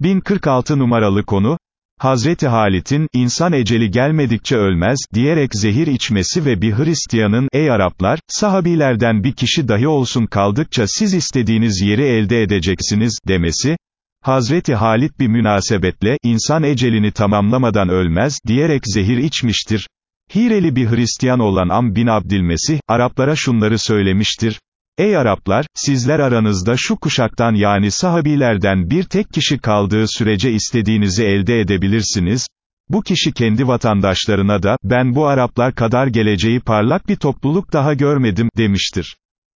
1046 numaralı konu, Hazreti Halit'in, insan eceli gelmedikçe ölmez, diyerek zehir içmesi ve bir Hristiyanın, ey Araplar, sahabilerden bir kişi dahi olsun kaldıkça siz istediğiniz yeri elde edeceksiniz, demesi, Hazreti Halit bir münasebetle, insan ecelini tamamlamadan ölmez, diyerek zehir içmiştir. Hireli bir Hristiyan olan Am bin Abdilmesih, Araplara şunları söylemiştir, Ey Araplar, sizler aranızda şu kuşaktan yani sahabilerden bir tek kişi kaldığı sürece istediğinizi elde edebilirsiniz, bu kişi kendi vatandaşlarına da, ben bu Araplar kadar geleceği parlak bir topluluk daha görmedim, demiştir.